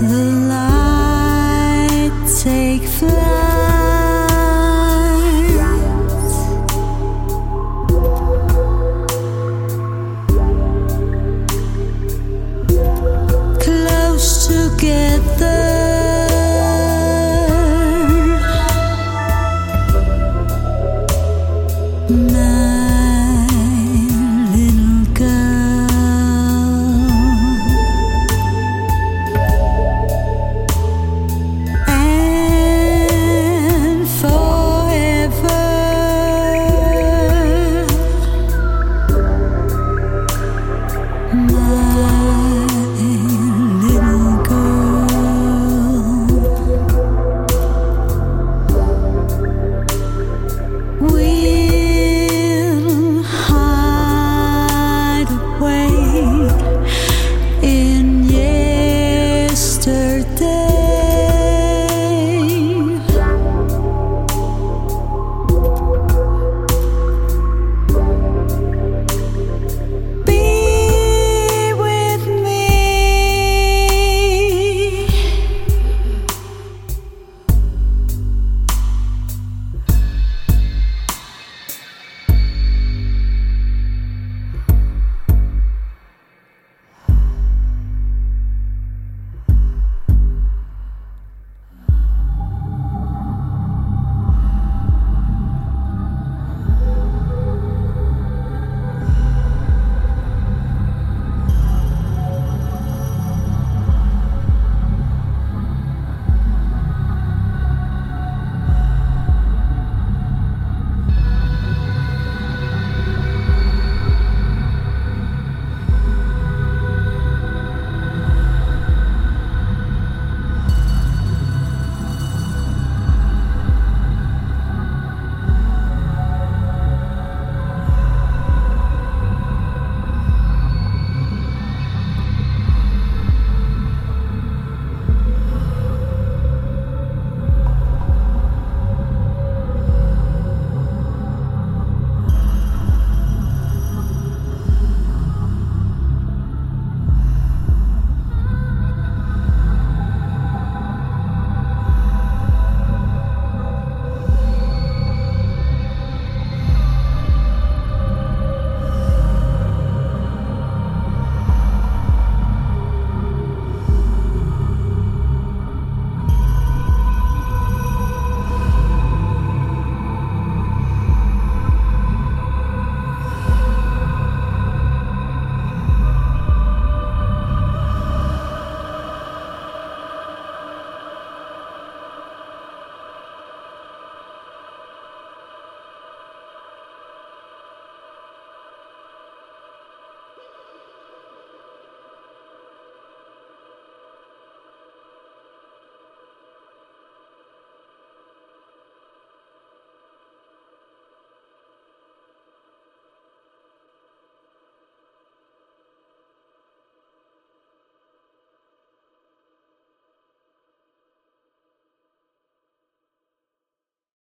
the light